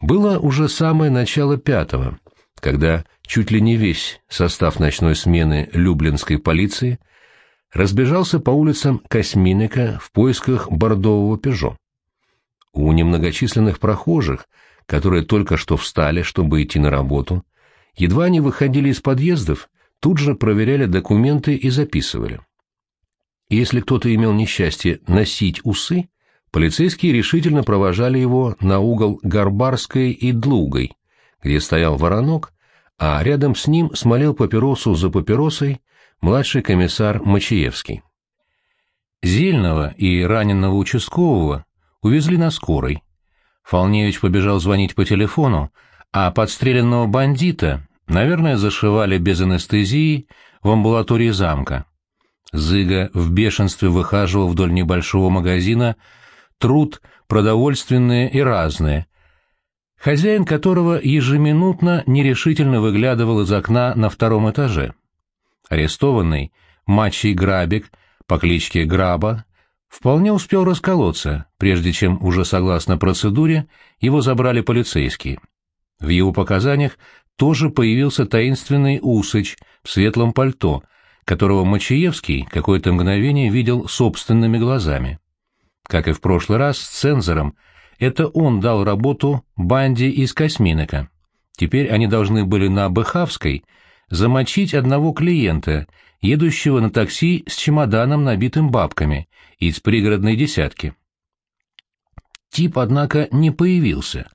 Было уже самое начало пятого, когда чуть ли не весь состав ночной смены люблинской полиции разбежался по улицам Косминика в поисках бордового «Пежо». У немногочисленных прохожих, которые только что встали, чтобы идти на работу, едва они выходили из подъездов, тут же проверяли документы и записывали. Если кто-то имел несчастье носить усы, полицейские решительно провожали его на угол Гарбарской и Длугой, где стоял воронок, а рядом с ним смолел папиросу за папиросой младший комиссар Мачиевский. Зельного и раненого участкового увезли на скорой. Фолневич побежал звонить по телефону, а подстреленного бандита, наверное, зашивали без анестезии в амбулатории замка. Зыга в бешенстве выхаживал вдоль небольшого магазина труд продовольственные и разные, хозяин которого ежеминутно нерешительно выглядывал из окна на втором этаже. Арестованный, мачий Грабик по кличке Граба, вполне успел расколоться, прежде чем, уже согласно процедуре, его забрали полицейские. В его показаниях тоже появился таинственный Усыч в светлом пальто, которого Мачиевский какое-то мгновение видел собственными глазами. Как и в прошлый раз с цензором, это он дал работу банде из Косминека. Теперь они должны были на Быхавской замочить одного клиента, едущего на такси с чемоданом, набитым бабками, из пригородной десятки. Тип, однако, не появился.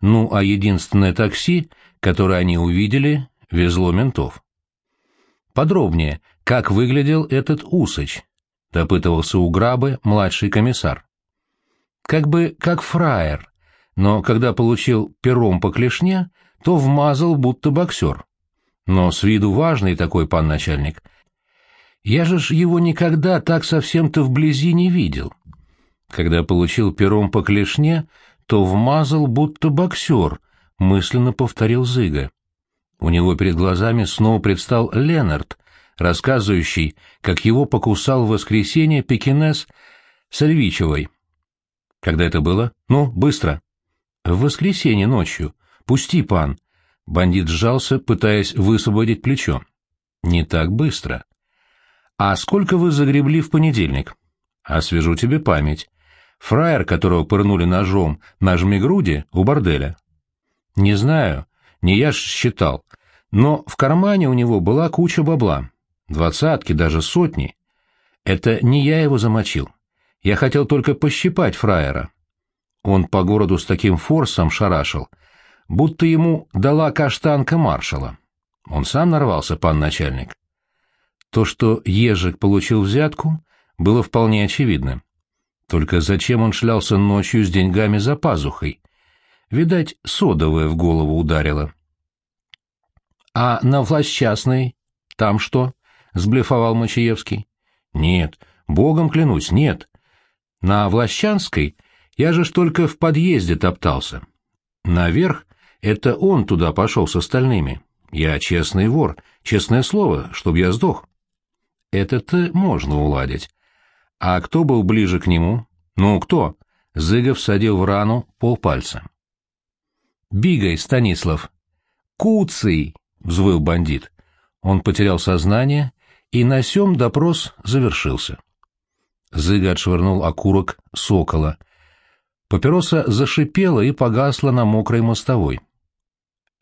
Ну, а единственное такси, которое они увидели, везло ментов. Подробнее, как выглядел этот Усыч, допытывался у Грабы младший комиссар. Как бы как фраер, но когда получил пером по клешне, то вмазал будто боксер. Но с виду важный такой пан начальник. Я же ж его никогда так совсем-то вблизи не видел. Когда получил пером по клешне, то вмазал будто боксер, мысленно повторил Зыга. У него перед глазами снова предстал Ленард, рассказывающий, как его покусал в воскресенье пекинес Сальвичевой. Когда это было? Ну, быстро. В воскресенье ночью. Пусти, пан. Бандит сжался, пытаясь высвободить плечо. Не так быстро. А сколько вы загребли в понедельник? Освежу тебе память. Фраер, которого пырнули ножом на жме груди, у борделя. Не знаю, не я ж считал, но в кармане у него была куча бабла. Двадцатки, даже сотни. Это не я его замочил. Я хотел только пощипать фраера. Он по городу с таким форсом шарашил, будто ему дала каштанка маршала. Он сам нарвался, пан начальник. То, что ежик получил взятку, было вполне очевидно. Только зачем он шлялся ночью с деньгами за пазухой? Видать, содовая в голову ударила. — А на власть частной там что? — сблефовал Мачаевский. — Нет, богом клянусь, нет. На Влащанской я же ж только в подъезде топтался. Наверх это он туда пошел с остальными. Я честный вор, честное слово, чтоб я сдох. Это-то можно уладить. А кто был ближе к нему? Ну, кто? Зыгов садил в рану полпальца. «Бигай, Станислав!» «Куцый!» — взвыл бандит. Он потерял сознание, и на сём допрос завершился. Зыга отшвырнул окурок сокола. Папироса зашипела и погасла на мокрой мостовой.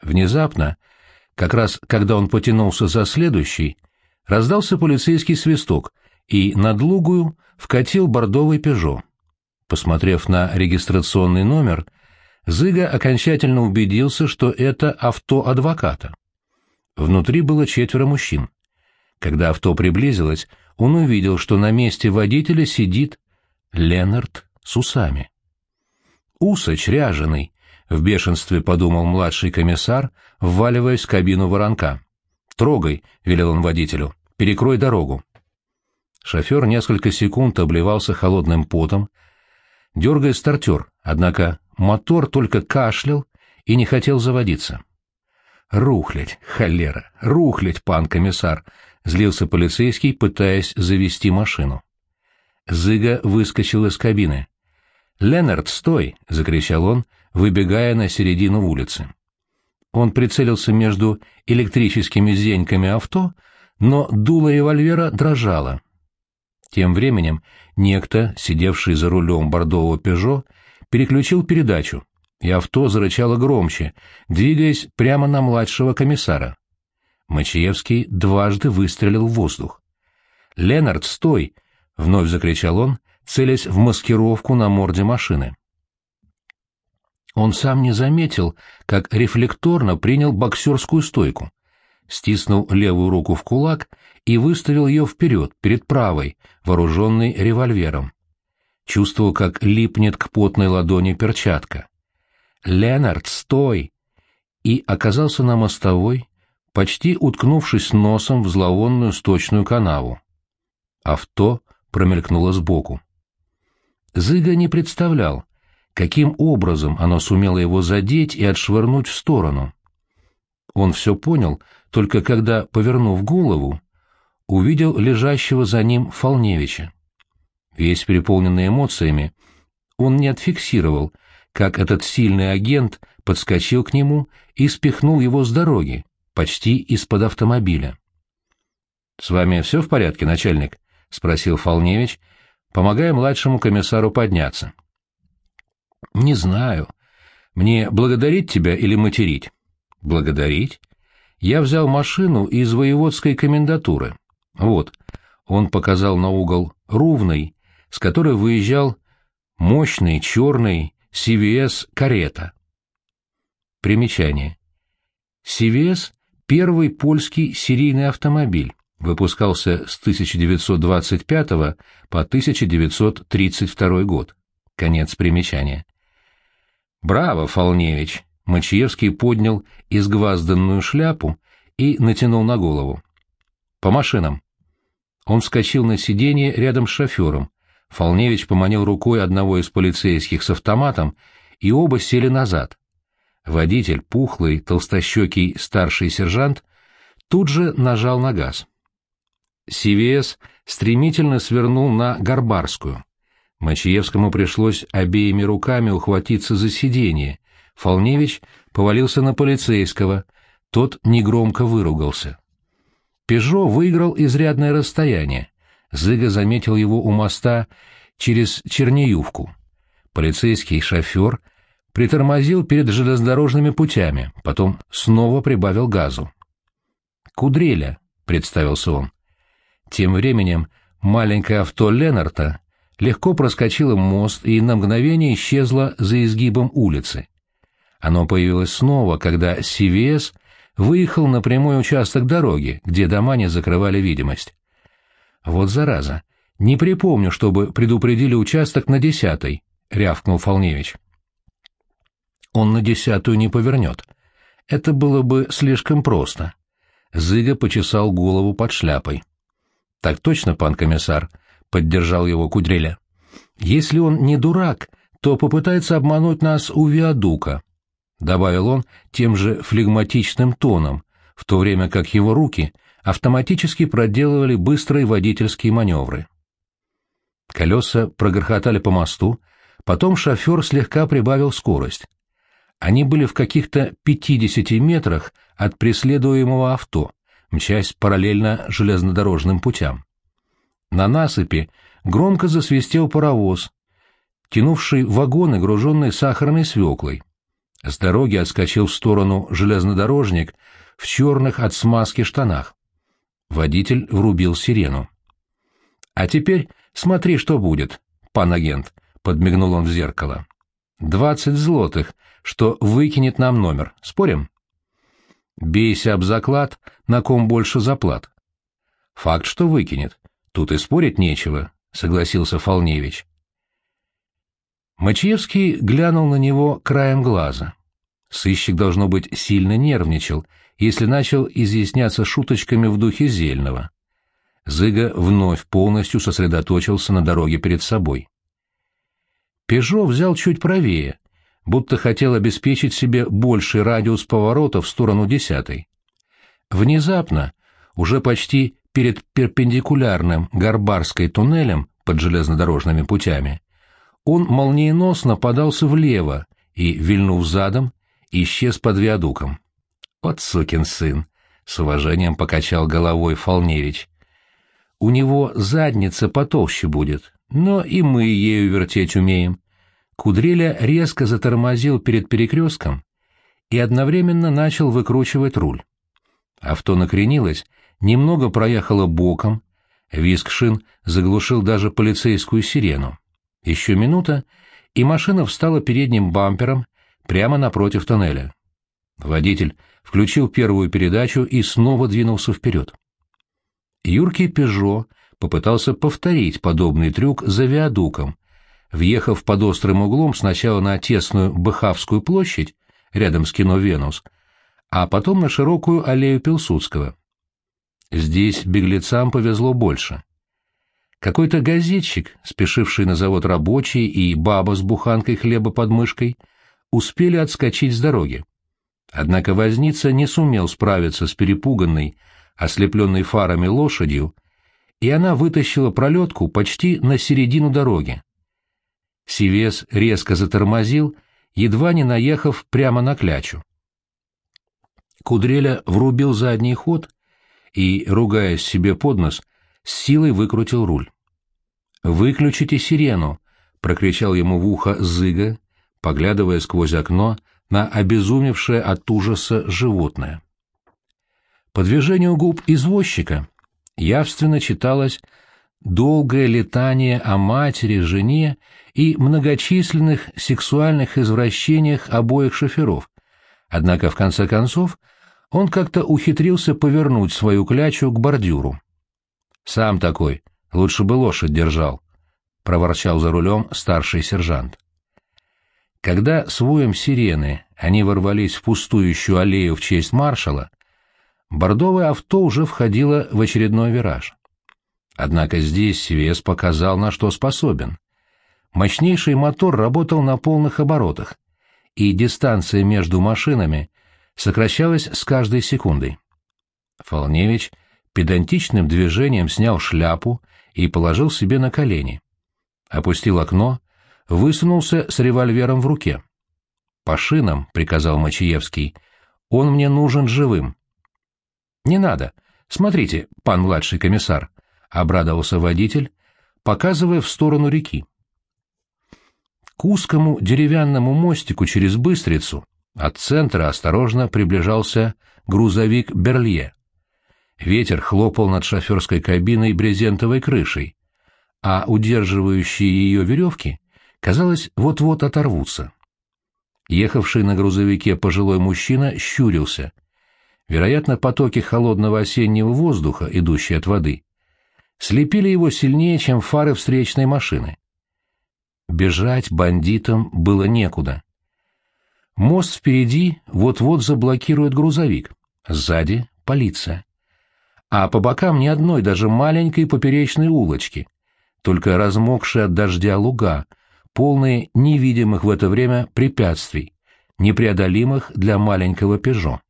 Внезапно, как раз когда он потянулся за следующий, раздался полицейский свисток, и над лугую вкатил бордовый «Пежо». Посмотрев на регистрационный номер, Зыга окончательно убедился, что это авто адвоката. Внутри было четверо мужчин. Когда авто приблизилось, он увидел, что на месте водителя сидит Ленард с усами. «Усач ряженый», — в бешенстве подумал младший комиссар, вваливаясь в кабину воронка. «Трогай», — велел он водителю, — «перекрой дорогу». Шофер несколько секунд обливался холодным потом, дергая стартер, однако мотор только кашлял и не хотел заводиться. «Рухлядь, холера, рухлядь, пан комиссар!» — злился полицейский, пытаясь завести машину. Зыга выскочил из кабины. «Ленард, стой!» — закричал он, выбегая на середину улицы. Он прицелился между электрическими зеньками авто, но дуло револьвера дрожало. Тем временем некто, сидевший за рулем бордового «Пежо», переключил передачу, и авто зарычало громче, двигаясь прямо на младшего комиссара. Мачиевский дважды выстрелил в воздух. «Ленард, стой!» — вновь закричал он, целясь в маскировку на морде машины. Он сам не заметил, как рефлекторно принял боксерскую стойку, стиснул левую руку в кулак и выставил ее вперед, перед правой, вооруженной револьвером. Чувствовал, как липнет к потной ладони перчатка. «Ленард, стой!» И оказался на мостовой, почти уткнувшись носом в зловонную сточную канаву. Авто промелькнуло сбоку. Зыга не представлял, каким образом оно сумело его задеть и отшвырнуть в сторону. Он все понял, только когда, повернув голову, увидел лежащего за ним Фолневича. Весь переполненный эмоциями, он не отфиксировал, как этот сильный агент подскочил к нему и спихнул его с дороги, почти из-под автомобиля. — С вами все в порядке, начальник? — спросил Фолневич, помогая младшему комиссару подняться. — «Не знаю. Мне благодарить тебя или материть?» «Благодарить?» «Я взял машину из воеводской комендатуры. Вот». Он показал на угол Рувный, с которой выезжал мощный черный CVS карета. Примечание. CVS — первый польский серийный автомобиль, выпускался с 1925 по 1932 год. Конец примечания. «Браво, Фолневич!» Мачиевский поднял изгвазданную шляпу и натянул на голову. «По машинам». Он вскочил на сиденье рядом с шофером. Фолневич поманил рукой одного из полицейских с автоматом, и оба сели назад. Водитель, пухлый, толстощекий старший сержант, тут же нажал на газ. Сивес стремительно свернул на Горбарскую. Мачиевскому пришлось обеими руками ухватиться за сиденье. Фолневич повалился на полицейского, тот негромко выругался. Пежо выиграл изрядное расстояние. Зыга заметил его у моста через Черниювку. Полицейский шофер притормозил перед железнодорожными путями, потом снова прибавил газу. «Кудреля», — представился он. Тем временем маленькое авто Ленарта легко проскочила мост и на мгновение исчезла за изгибом улицы. Оно появилось снова, когда CVS выехал на прямой участок дороги, где дома не закрывали видимость. «Вот зараза! Не припомню, чтобы предупредили участок на десятой», — рявкнул Фолневич. «Он на десятую не повернет. Это было бы слишком просто». Зыга почесал голову под шляпой. «Так точно, пан комиссар», поддержал его Кудреля. «Если он не дурак, то попытается обмануть нас у Виадука», — добавил он тем же флегматичным тоном, в то время как его руки автоматически проделывали быстрые водительские маневры. Колеса прогрохотали по мосту, потом шофер слегка прибавил скорость. Они были в каких-то 50 метрах от преследуемого авто, мчась параллельно железнодорожным путям. На насыпи громко засвистел паровоз, тянувший вагоны, груженные сахарной свеклой. С дороги отскочил в сторону железнодорожник в черных от смазки штанах. Водитель врубил сирену. — А теперь смотри, что будет, пан агент, — подмигнул он в зеркало. — Двадцать злотых, что выкинет нам номер. Спорим? — Бейся об заклад, на ком больше заплат. — Факт, что выкинет. Тут и спорить нечего, — согласился Фолневич. Мачевский глянул на него краем глаза. Сыщик, должно быть, сильно нервничал, если начал изъясняться шуточками в духе Зельного. Зыга вновь полностью сосредоточился на дороге перед собой. Пежо взял чуть правее, будто хотел обеспечить себе больший радиус поворота в сторону десятой. Внезапно, уже почти перед перпендикулярным Горбарской туннелем под железнодорожными путями, он молниеносно подался влево и, вильнув задом, исчез под виадуком. «Вот сукин сын!» — с уважением покачал головой Фолневич. «У него задница потолще будет, но и мы ею вертеть умеем». Кудреля резко затормозил перед перекрестком и одновременно начал выкручивать руль. Авто накренилось, немного проехало боком, виск шин заглушил даже полицейскую сирену. Еще минута, и машина встала передним бампером прямо напротив тоннеля. Водитель включил первую передачу и снова двинулся вперед. Юркий «Пежо» попытался повторить подобный трюк за виадуком, въехав под острым углом сначала на тесную Быхавскую площадь, рядом с кино «Венус», а потом на широкую аллею Пилсудского. Здесь беглецам повезло больше. Какой-то газетчик, спешивший на завод рабочий, и баба с буханкой хлеба под мышкой успели отскочить с дороги. Однако возница не сумел справиться с перепуганной, ослепленной фарами лошадью, и она вытащила пролетку почти на середину дороги. Сивес резко затормозил, едва не наехав прямо на клячу. Кудреля врубил задний ход и, ругаясь себе под нос, с силой выкрутил руль. «Выключите сирену!» — прокричал ему в ухо Зыга, поглядывая сквозь окно на обезумевшее от ужаса животное. По движению губ извозчика явственно читалось долгое летание о матери, жене и многочисленных сексуальных извращениях обоих шоферов, однако в конце концов он как-то ухитрился повернуть свою клячу к бордюру. «Сам такой, лучше бы лошадь держал», — проворчал за рулем старший сержант. Когда с воем сирены они ворвались в пустующую аллею в честь маршала, бордовое авто уже входило в очередной вираж. Однако здесь Свес показал, на что способен. Мощнейший мотор работал на полных оборотах, и дистанция между машинами сокращалась с каждой секундой. Фолневич педантичным движением снял шляпу и положил себе на колени. Опустил окно, высунулся с револьвером в руке. «По шинам», — приказал Мачиевский, — «он мне нужен живым». «Не надо. Смотрите, пан младший комиссар», — обрадовался водитель, показывая в сторону реки. К узкому деревянному мостику через Быстрицу от центра осторожно приближался грузовик «Берлье». Ветер хлопал над шоферской кабиной брезентовой крышей, а удерживающие ее веревки, казалось, вот-вот оторвутся. Ехавший на грузовике пожилой мужчина щурился. Вероятно, потоки холодного осеннего воздуха, идущие от воды, слепили его сильнее, чем фары встречной машины. Бежать бандитам было некуда. Мост впереди вот-вот заблокирует грузовик, сзади — полиция. А по бокам ни одной даже маленькой поперечной улочки, только размокшие от дождя луга, полные невидимых в это время препятствий, непреодолимых для маленького «Пежо».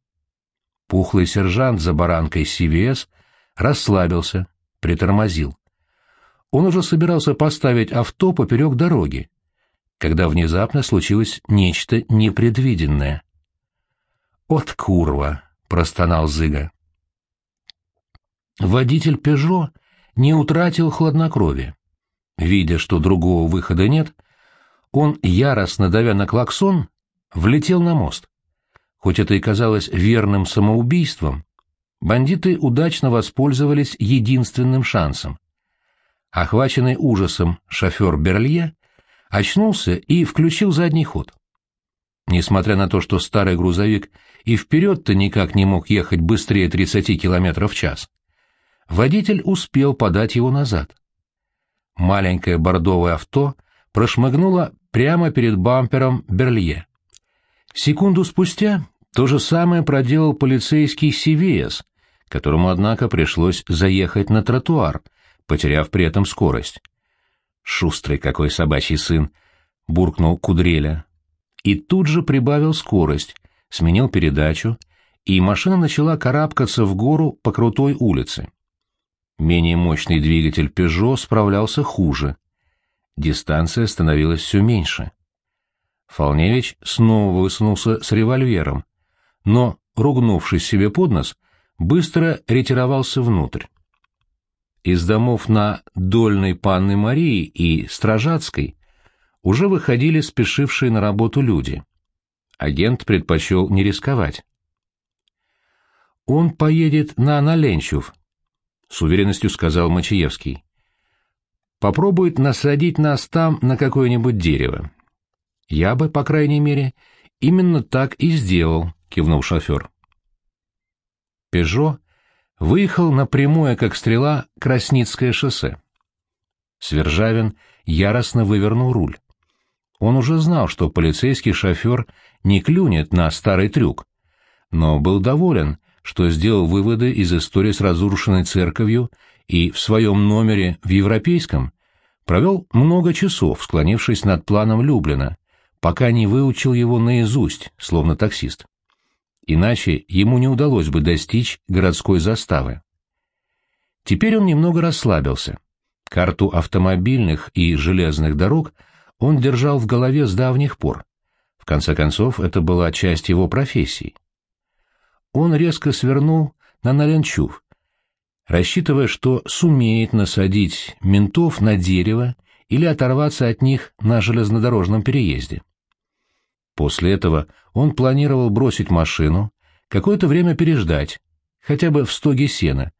Пухлый сержант за баранкой CVS расслабился, притормозил. Он уже собирался поставить авто поперек дороги, когда внезапно случилось нечто непредвиденное. «От курва!» — простонал Зыга. Водитель «Пежо» не утратил хладнокровия. Видя, что другого выхода нет, он, яростно давя на клаксон, влетел на мост. Хоть это и казалось верным самоубийством, бандиты удачно воспользовались единственным шансом. Охваченный ужасом шофер Берлье очнулся и включил задний ход. Несмотря на то, что старый грузовик и вперед-то никак не мог ехать быстрее 30 км в час, водитель успел подать его назад. Маленькое бордовое авто прошмыгнуло прямо перед бампером Берлье. Секунду спустя то же самое проделал полицейский Сивиес, которому, однако, пришлось заехать на тротуар — потеряв при этом скорость. «Шустрый какой собачий сын!» — буркнул Кудреля. И тут же прибавил скорость, сменил передачу, и машина начала карабкаться в гору по крутой улице. Менее мощный двигатель «Пежо» справлялся хуже. Дистанция становилась все меньше. Фолневич снова высунулся с револьвером, но, ругнувшись себе под нос, быстро ретировался внутрь. Из домов на Дольной Панны Марии и Стражатской уже выходили спешившие на работу люди. Агент предпочел не рисковать. «Он поедет на Наленчув», — с уверенностью сказал Мачиевский. «Попробует насадить нас там на какое-нибудь дерево. Я бы, по крайней мере, именно так и сделал», — кивнул шофер. «Пежо» выехал на прямое, как стрела, Красницкое шоссе. Свержавин яростно вывернул руль. Он уже знал, что полицейский шофер не клюнет на старый трюк, но был доволен, что сделал выводы из истории с разрушенной церковью и в своем номере в Европейском провел много часов, склонившись над планом Люблина, пока не выучил его наизусть, словно таксист. Иначе ему не удалось бы достичь городской заставы. Теперь он немного расслабился. Карту автомобильных и железных дорог он держал в голове с давних пор. В конце концов, это была часть его профессии. Он резко свернул на Наленчув, рассчитывая, что сумеет насадить ментов на дерево или оторваться от них на железнодорожном переезде. После этого он планировал бросить машину, какое-то время переждать, хотя бы в стоге сена,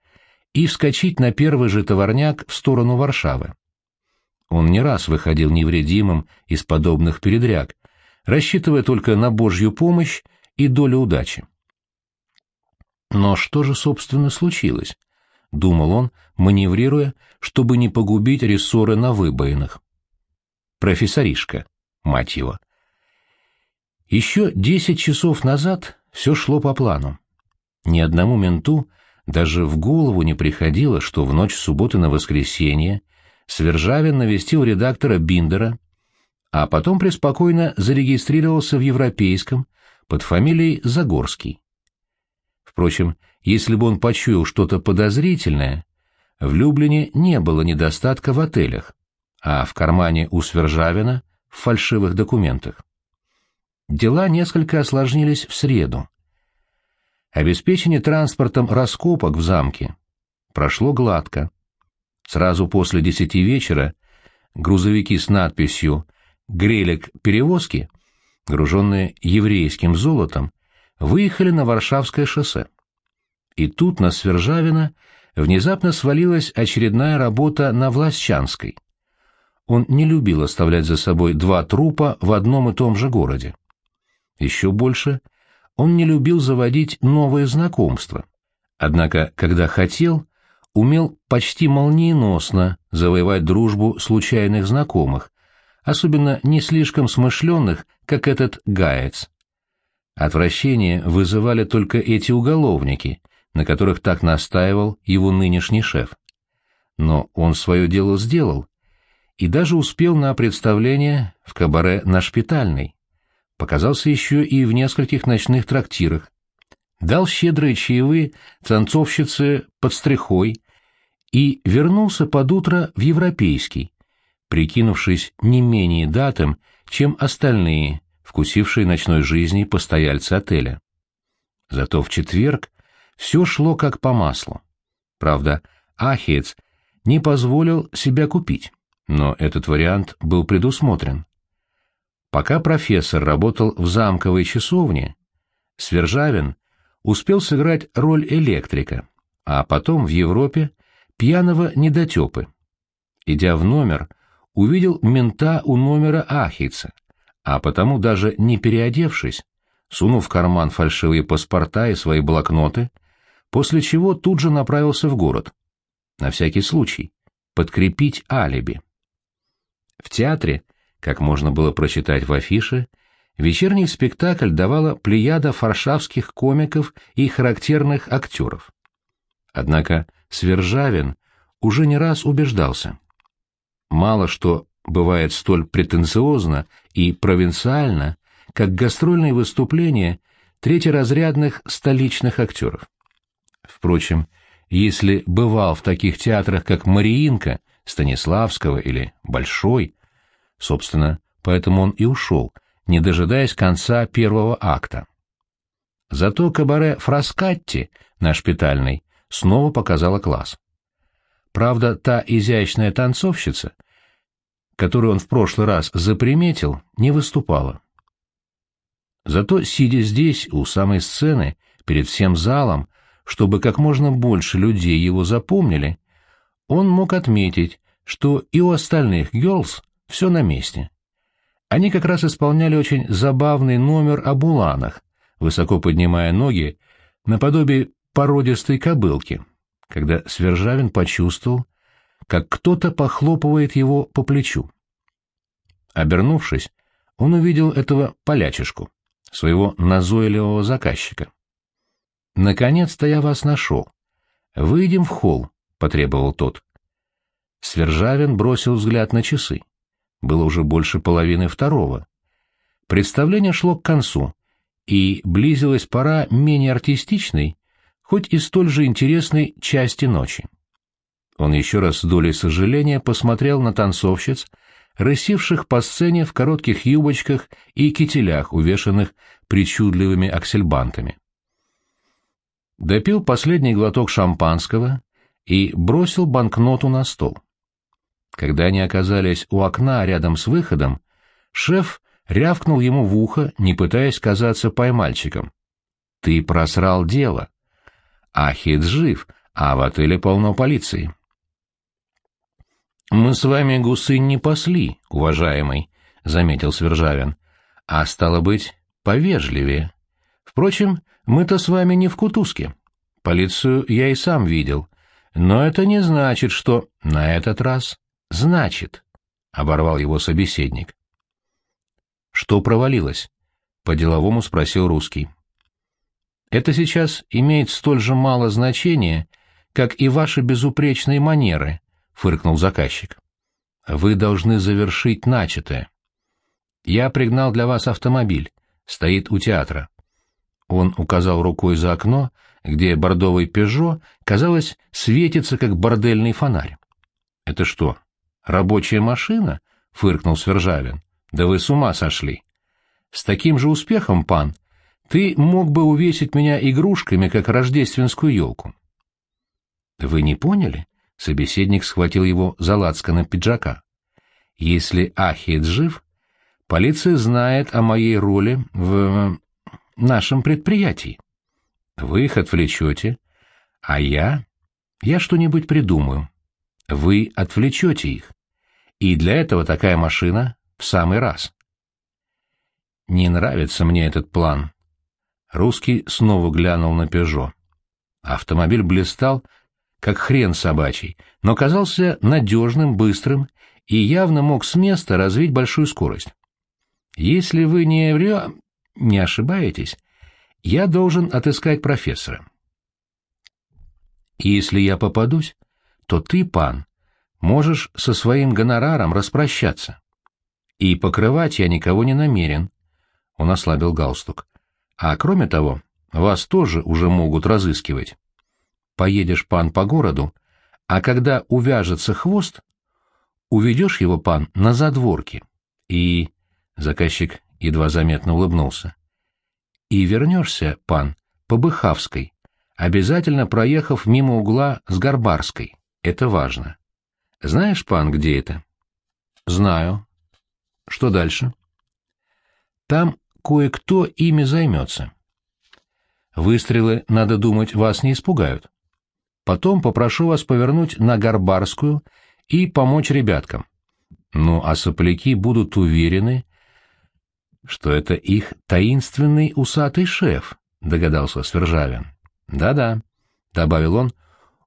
и вскочить на первый же товарняк в сторону Варшавы. Он не раз выходил невредимым из подобных передряг, рассчитывая только на Божью помощь и долю удачи. Но что же, собственно, случилось? Думал он, маневрируя, чтобы не погубить рессоры на выбоинах. Профессоришка, мать его. Еще десять часов назад все шло по плану. Ни одному менту даже в голову не приходило, что в ночь субботы на воскресенье Свержавин навестил редактора Биндера, а потом преспокойно зарегистрировался в Европейском под фамилией Загорский. Впрочем, если бы он почуял что-то подозрительное, в Люблине не было недостатка в отелях, а в кармане у Свержавина в фальшивых документах. Дела несколько осложнились в среду. Обеспечение транспортом раскопок в замке прошло гладко. Сразу после десяти вечера грузовики с надписью «Грелек перевозки», груженные еврейским золотом, выехали на Варшавское шоссе. И тут на Свержавина внезапно свалилась очередная работа на Власчанской. Он не любил оставлять за собой два трупа в одном и том же городе. Еще больше он не любил заводить новые знакомства. Однако, когда хотел, умел почти молниеносно завоевать дружбу случайных знакомых, особенно не слишком смышленных, как этот гаец. Отвращение вызывали только эти уголовники, на которых так настаивал его нынешний шеф. Но он свое дело сделал и даже успел на представление в кабаре на Шпитальной показался еще и в нескольких ночных трактирах, дал щедрые чаевые танцовщице под стрихой и вернулся под утро в Европейский, прикинувшись не менее датым, чем остальные, вкусившие ночной жизни постояльцы отеля. Зато в четверг все шло как по маслу. Правда, Ахиец не позволил себя купить, но этот вариант был предусмотрен. Пока профессор работал в замковой часовне, Свержавин успел сыграть роль электрика, а потом в Европе пьяного недотепы. Идя в номер, увидел мента у номера Ахица, а потому даже не переодевшись, сунув в карман фальшивые паспорта и свои блокноты, после чего тут же направился в город. На всякий случай, подкрепить алиби. В театре как можно было прочитать в афише, вечерний спектакль давала плеяда фаршавских комиков и характерных актеров. Однако Свержавин уже не раз убеждался. Мало что бывает столь претенциозно и провинциально, как гастрольные выступления третьеразрядных столичных актеров. Впрочем, если бывал в таких театрах, как Мариинка, Станиславского или Большой, Собственно, поэтому он и ушел, не дожидаясь конца первого акта. Зато кабаре Фраскатти, наш шпитальный, снова показала класс. Правда, та изящная танцовщица, которую он в прошлый раз заприметил, не выступала. Зато, сидя здесь, у самой сцены, перед всем залом, чтобы как можно больше людей его запомнили, он мог отметить, что и у остальных «Герлз» все на месте. Они как раз исполняли очень забавный номер о буланах, высоко поднимая ноги, наподобие породистой кобылки, когда Свержавин почувствовал, как кто-то похлопывает его по плечу. Обернувшись, он увидел этого полячишку, своего назойливого заказчика. «Наконец-то я вас нашел. Выйдем в холл», — потребовал тот. Свержавин бросил взгляд на часы. Было уже больше половины второго. Представление шло к концу, и близилась пора менее артистичной, хоть и столь же интересной части ночи. Он еще раз с долей сожаления посмотрел на танцовщиц, рысивших по сцене в коротких юбочках и кителях, увешанных причудливыми аксельбантами. Допил последний глоток шампанского и бросил банкноту на стол. Когда они оказались у окна рядом с выходом, шеф рявкнул ему в ухо, не пытаясь казаться поймальчиком. «Ты просрал дело. Ахид жив, а в отеле полно полиции». «Мы с вами гусы не пасли, уважаемый», — заметил Свержавин. «А стало быть, повежливее. Впрочем, мы-то с вами не в кутузке. Полицию я и сам видел. Но это не значит, что на этот раз значит», — оборвал его собеседник. «Что провалилось?» — по-деловому спросил русский. «Это сейчас имеет столь же мало значения, как и ваши безупречные манеры», — фыркнул заказчик. «Вы должны завершить начатое. Я пригнал для вас автомобиль, стоит у театра». Он указал рукой за окно, где бордовый «Пежо», казалось, светится, как бордельный фонарь. «Это что, рабочая машина?» — фыркнул Свержавин. Да вы с ума сошли. С таким же успехом, пан, ты мог бы увесить меня игрушками, как рождественскую елку. Вы не поняли? Собеседник схватил его за лацканом пиджака. Если Ахид жив, полиция знает о моей роли в нашем предприятии. Вы их отвлечете, а я... Я что-нибудь придумаю. Вы отвлечете их. И для этого такая машина в самый раз. Не нравится мне этот план. Русский снова глянул на «Пежо». Автомобиль блистал, как хрен собачий, но казался надежным, быстрым и явно мог с места развить большую скорость. Если вы не врё... не ошибаетесь, я должен отыскать профессора. если я попадусь, то ты, пан, можешь со своим гонораром распрощаться. И покрывать я никого не намерен. Он ослабил галстук. А кроме того, вас тоже уже могут разыскивать. Поедешь, пан, по городу, а когда увяжется хвост, уведешь его, пан, на задворки. И... Заказчик едва заметно улыбнулся. И вернешься, пан, по Быхавской, обязательно проехав мимо угла с Горбарской. Это важно. Знаешь, пан, где это? Знаю, что дальше? Там кое-кто ими займется. Выстрелы, надо думать, вас не испугают. Потом попрошу вас повернуть на Горбарскую и помочь ребяткам. Ну, а сопляки будут уверены, что это их таинственный усатый шеф, догадался Свержавин. Да-да, добавил он,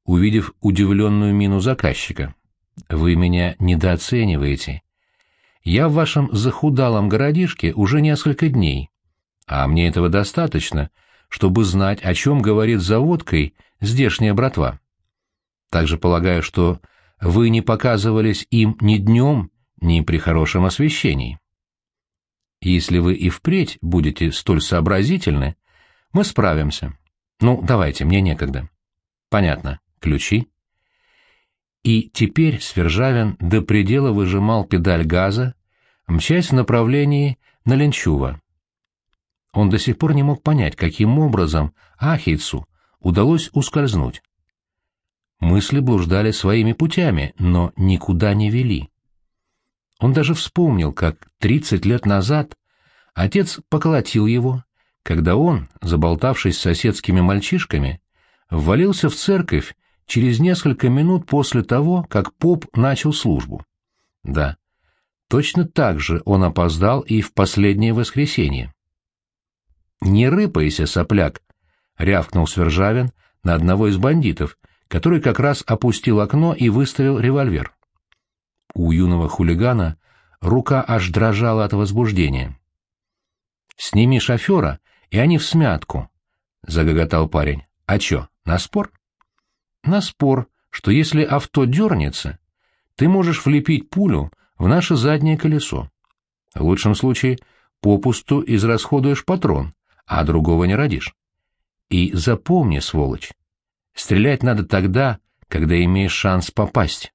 увидев удивленную мину заказчика. Вы меня недооцениваете. Я в вашем захудалом городишке уже несколько дней, а мне этого достаточно, чтобы знать, о чем говорит за водкой здешняя братва. Также полагаю, что вы не показывались им ни днем, ни при хорошем освещении. Если вы и впредь будете столь сообразительны, мы справимся. Ну, давайте, мне некогда. Понятно. Ключи? И теперь Свержавин до предела выжимал педаль газа, мчась в направлении на Ленчува. Он до сих пор не мог понять, каким образом Ахейцу удалось ускользнуть. Мысли блуждали своими путями, но никуда не вели. Он даже вспомнил, как тридцать лет назад отец поколотил его, когда он, заболтавшись с соседскими мальчишками, ввалился в церковь через несколько минут после того, как поп начал службу. Да, точно так же он опоздал и в последнее воскресенье. «Не рыпайся, сопляк!» — рявкнул Свержавин на одного из бандитов, который как раз опустил окно и выставил револьвер. У юного хулигана рука аж дрожала от возбуждения. «Сними шофера, и они в смятку», — загоготал парень. «А чё, на спор?» «На спор, что если авто дернется, ты можешь влепить пулю в наше заднее колесо. В лучшем случае попусту израсходуешь патрон, а другого не родишь. И запомни, сволочь, стрелять надо тогда, когда имеешь шанс попасть.